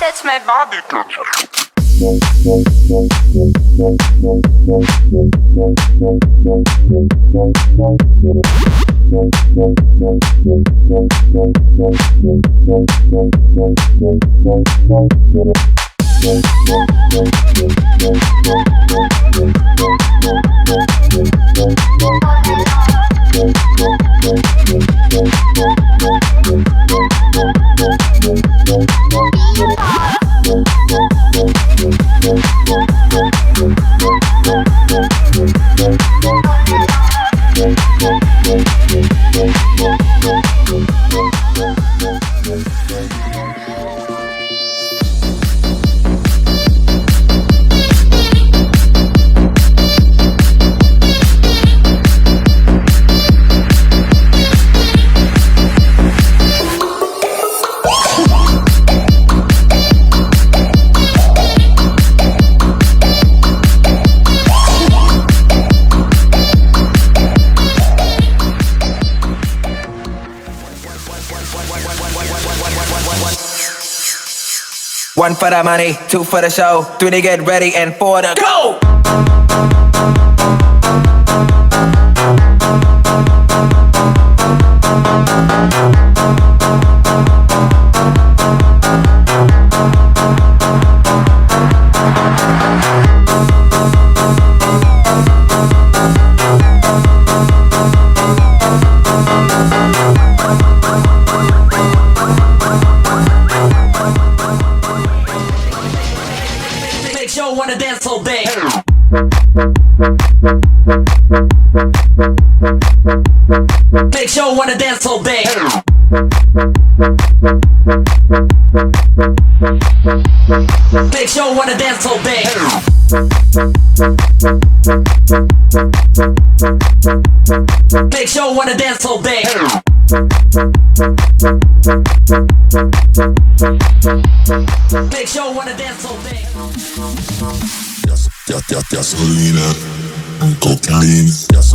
That's my body culture. One for the money, two for the show, three to get ready, and four to go. Big Show wanna dance all day. Big Show wanna dance all day. Big Show wanna dance all day. Big Show wanna dance all day. Yes, yes, yes, yes, Yes,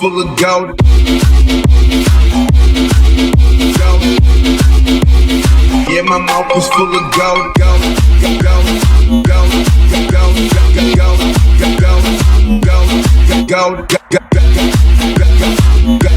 Full of gold. Gold. Yeah, my mouth is full of gold. Gold, gold, gold, gold, gold, gold, gold, gold, gold, gold,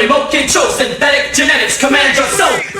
You're synthetic genetics command your soul.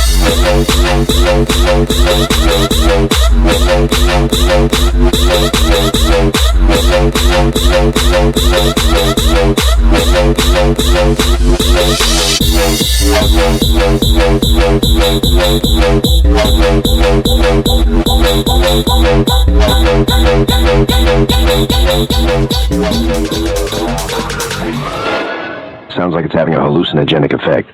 Sounds like it's having a hallucinogenic effect.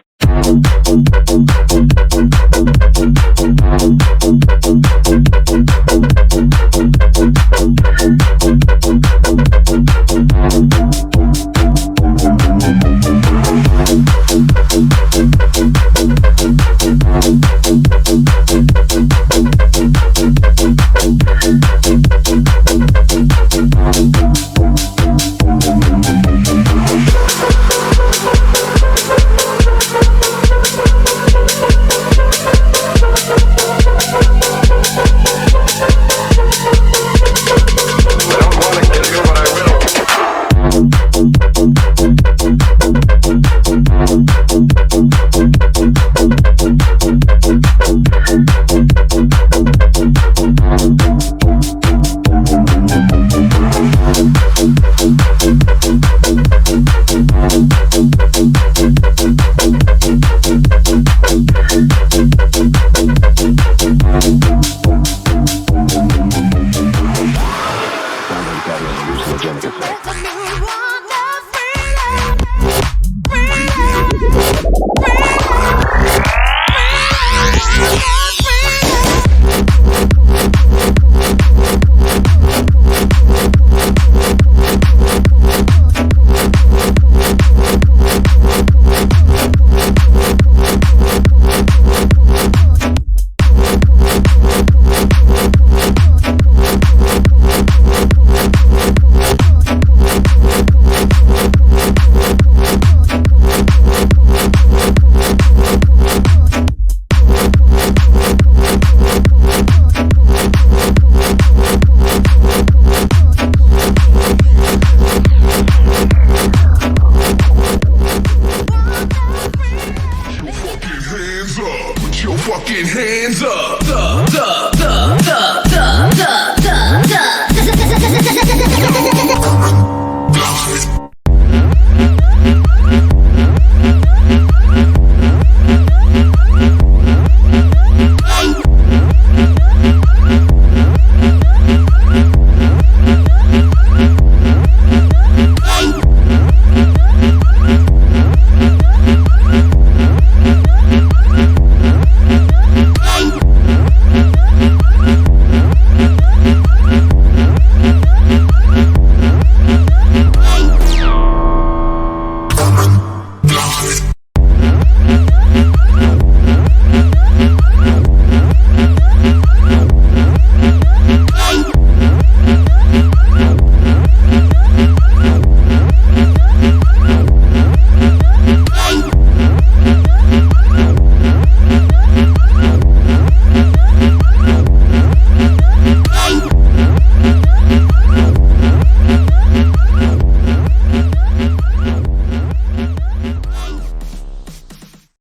Fucking hands up. Duh, duh, duh, duh, duh, duh, duh, duh.